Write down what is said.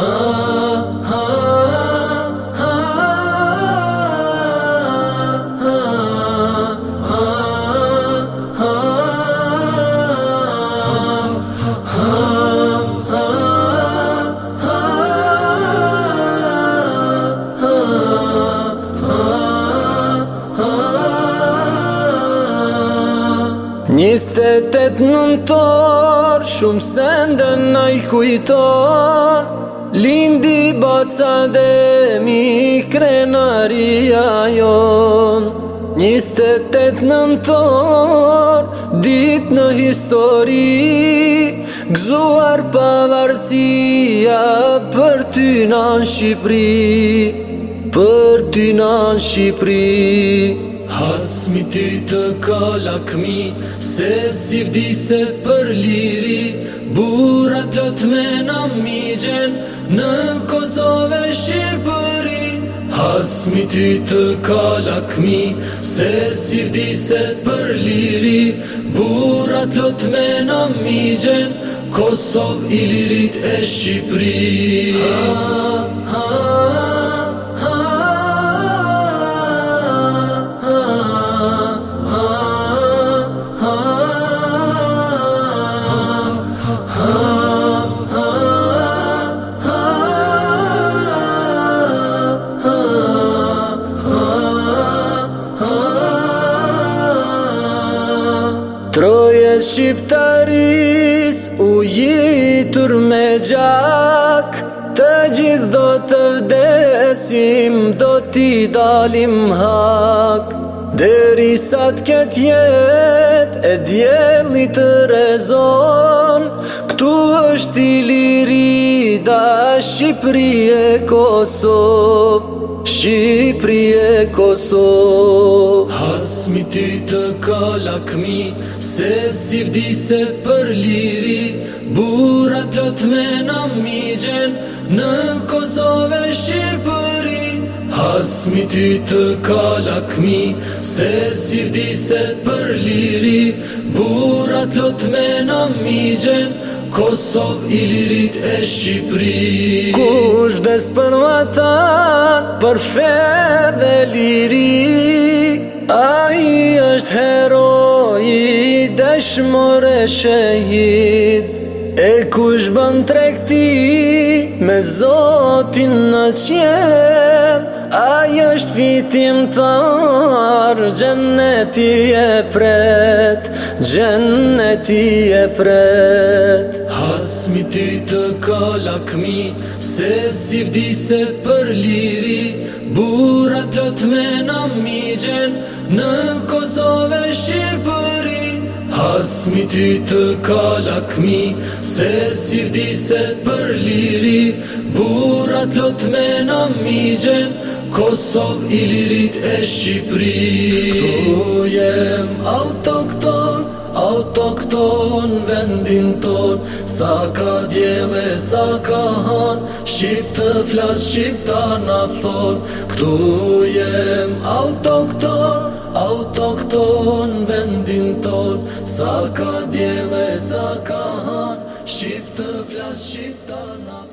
Oh. Njiste të të shumë sende në i kujtar Lindi baca dhe mi krenaria jon Njiste të të ditë dit në histori Gzuar pavarësia për ty në Shqipri Për ty në Shqipri Hasmi ty të ka lakmi, se si vdi se për liri, Burat të lot me në migjen, në Kosove Shqipëri. Hasmi ty të ka lakmi, se si vdi se për liri, Burat të lot me në migjen, Kosov i lirit e Shqipëri. Ha, ha, ha. Troje shqiptaris u jitur me gjak Të gjith do të vdesim do t'i dalim hak Deri sa t'ket jet e djeli të rezon Këtu është i liri da e Kosov Shqipëri e Kosov Hasmi ty të kalakmi Se si vdiset për liri Burat plot me në migjen Në Kosove Shqipëri Hasmi ty të kalakmi Se si vdiset për liri Burat plot me në migjen Kosov i lirit e Shqipëri Kush des për vatan Për fe dhe liri A i është herë Kajsh more shahid E kush ban trekti Me zotin në qjel Ajo është fitim të arë Gjennet i e pret Gjennet i e pret Hasmi ty të ka lakmi Se si se për liri Burat lot me në migjen Në kohë ty të ka lakmi Se si vdiset për liri Burat lot me në migjen Kosov i lirit e Shqipri Këtu jem autokton Autokton vendin ton Sa ka djeve, sa ka han Shqip të flas, shqip të na thon Këtu jem Autokton Autokton vendin ton Sa ka djeve, sa ka han Shqip të flas, shqip të